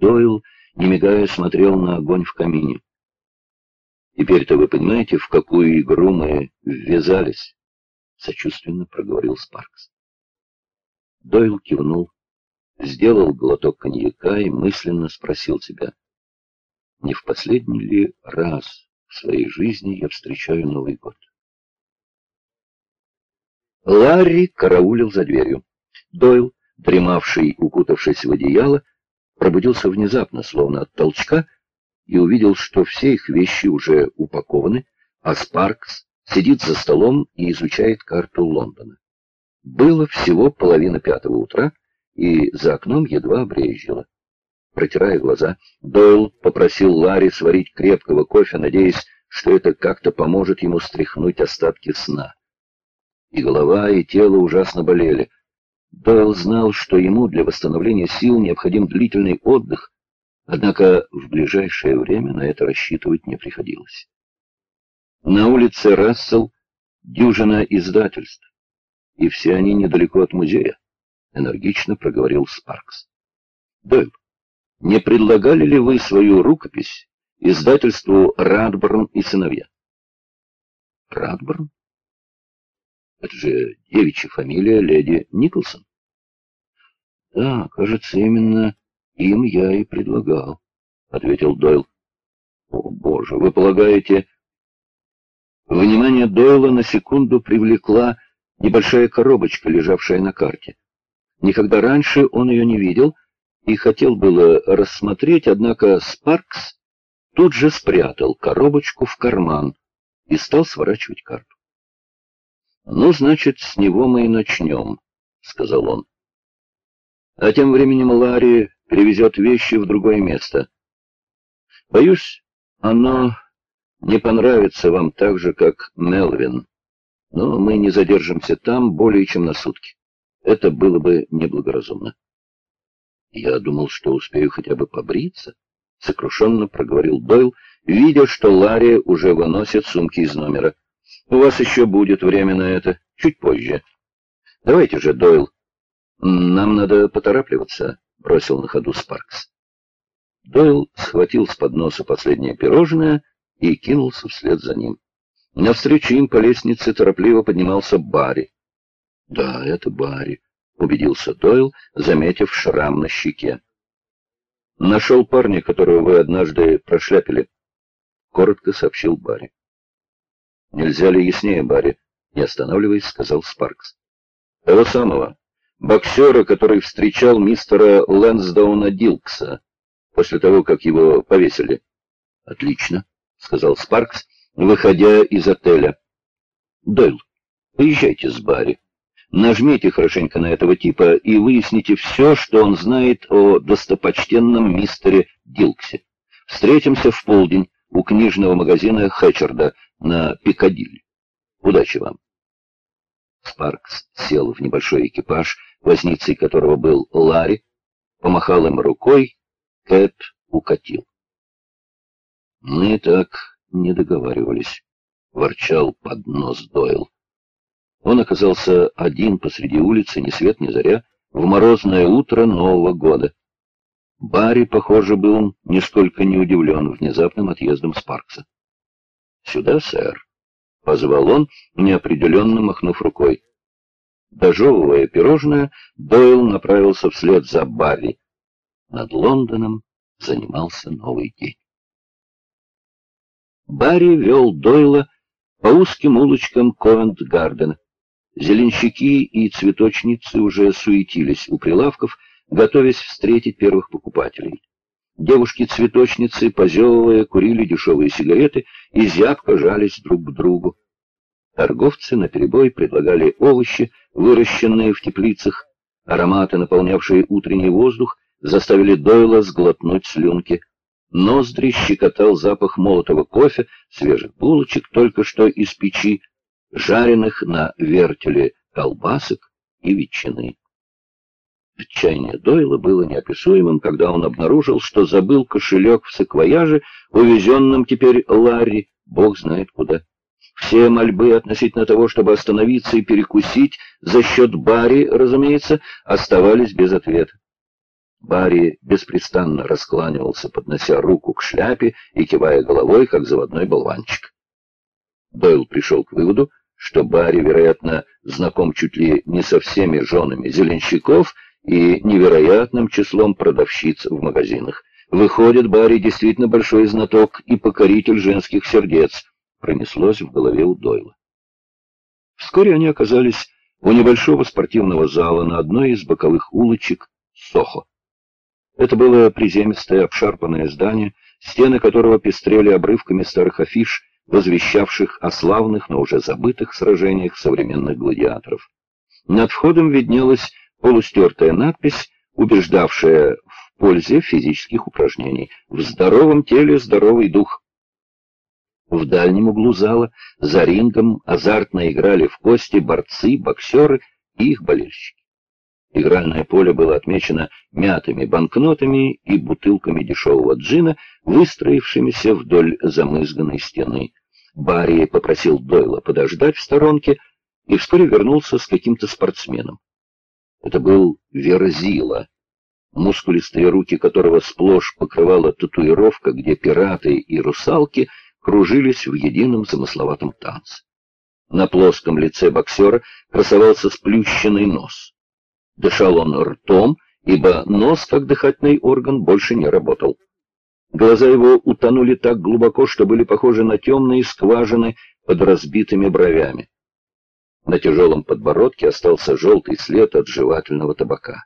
Дойл, не мигая, смотрел на огонь в камине. «Теперь-то вы понимаете, в какую игру мы ввязались?» — сочувственно проговорил Спаркс. Дойл кивнул, сделал глоток коньяка и мысленно спросил себя, не в последний ли раз в своей жизни я встречаю Новый год. Ларри караулил за дверью. Дойл, дремавший, укутавшись в одеяло, пробудился внезапно, словно от толчка, и увидел, что все их вещи уже упакованы, а Спаркс сидит за столом и изучает карту Лондона. Было всего половина пятого утра, и за окном едва брезжило. Протирая глаза, Дойл попросил Ларри сварить крепкого кофе, надеясь, что это как-то поможет ему стряхнуть остатки сна. И голова, и тело ужасно болели. Дойл знал, что ему для восстановления сил необходим длительный отдых, однако в ближайшее время на это рассчитывать не приходилось. На улице Рассел дюжина издательств, и все они недалеко от музея, — энергично проговорил Спаркс. Дойл, не предлагали ли вы свою рукопись издательству «Радборн и сыновья»? «Радборн? Это же девичья фамилия леди Николсон». «Да, кажется, именно им я и предлагал», — ответил Дойл. «О, боже, вы полагаете...» Внимание Дойла на секунду привлекла небольшая коробочка, лежавшая на карте. Никогда раньше он ее не видел — и хотел было рассмотреть, однако Спаркс тут же спрятал коробочку в карман и стал сворачивать карту. «Ну, значит, с него мы и начнем», — сказал он. «А тем временем Ларри привезет вещи в другое место. Боюсь, оно не понравится вам так же, как Мелвин, но мы не задержимся там более чем на сутки. Это было бы неблагоразумно». Я думал, что успею хотя бы побриться, — сокрушенно проговорил Дойл, видя, что Ларри уже выносит сумки из номера. У вас еще будет время на это, чуть позже. Давайте же, Дойл. Нам надо поторапливаться, — бросил на ходу Спаркс. Дойл схватил с подноса последнее пирожное и кинулся вслед за ним. Навстречу им по лестнице торопливо поднимался Барри. Да, это Барри убедился Дойл, заметив шрам на щеке. «Нашел парня, которого вы однажды прошляпили», — коротко сообщил Барри. «Нельзя ли яснее, Барри?» — не останавливаясь, сказал Спаркс. «Того самого, боксера, который встречал мистера Лэнсдауна Дилкса после того, как его повесили». «Отлично», — сказал Спаркс, выходя из отеля. «Дойл, поезжайте с Барри». Нажмите хорошенько на этого типа и выясните все, что он знает о достопочтенном мистере Дилксе. Встретимся в полдень у книжного магазина Хэтчерда на Пикадилли. Удачи вам. Спаркс сел в небольшой экипаж, возницей которого был Ларри, помахал им рукой, Кэт укатил. «Мы так не договаривались», — ворчал под нос Дойл. Он оказался один посреди улицы, ни свет ни заря, в морозное утро Нового года. Барри, похоже, был нисколько не удивлен внезапным отъездом Спаркса. «Сюда, сэр», — позвал он, неопределенно махнув рукой. Дожевывая пирожное, Дойл направился вслед за Барри. Над Лондоном занимался новый день. Барри вел Дойла по узким улочкам Ковент-Гардена. Зеленщики и цветочницы уже суетились у прилавков, готовясь встретить первых покупателей. Девушки-цветочницы, позевывая, курили дешевые сигареты и зябко жались друг к другу. Торговцы наперебой предлагали овощи, выращенные в теплицах. Ароматы, наполнявшие утренний воздух, заставили Дойла сглотнуть слюнки. Ноздри щекотал запах молотого кофе, свежих булочек только что из печи, жареных на вертеле колбасок и ветчины. Отчаяние Дойла было неописуемым, когда он обнаружил, что забыл кошелек в саквояже, увезенном теперь Ларри, бог знает куда. Все мольбы относительно того, чтобы остановиться и перекусить, за счет Барри, разумеется, оставались без ответа. Барри беспрестанно раскланивался, поднося руку к шляпе и кивая головой, как заводной болванчик. Дойл пришел к выводу, что Барри, вероятно, знаком чуть ли не со всеми женами зеленщиков и невероятным числом продавщиц в магазинах. Выходит, Барри действительно большой знаток и покоритель женских сердец, пронеслось в голове у Дойла. Вскоре они оказались у небольшого спортивного зала на одной из боковых улочек Сохо. Это было приземистое обшарпанное здание, стены которого пестрели обрывками старых афиш, возвещавших о славных, но уже забытых сражениях современных гладиаторов. Над входом виднелась полустертая надпись, убеждавшая в пользе физических упражнений. В здоровом теле здоровый дух. В дальнем углу зала за рингом азартно играли в кости борцы, боксеры и их болельщики. Игральное поле было отмечено мятыми банкнотами и бутылками дешевого джина, выстроившимися вдоль замызганной стены. Барри попросил Дойла подождать в сторонке и вскоре вернулся с каким-то спортсменом. Это был Верзила, мускулистые руки которого сплошь покрывала татуировка, где пираты и русалки кружились в едином замысловатом танце. На плоском лице боксера красовался сплющенный нос. Дышал он ртом, ибо нос, как дыхательный орган, больше не работал. Глаза его утонули так глубоко, что были похожи на темные скважины под разбитыми бровями. На тяжелом подбородке остался желтый след от жевательного табака.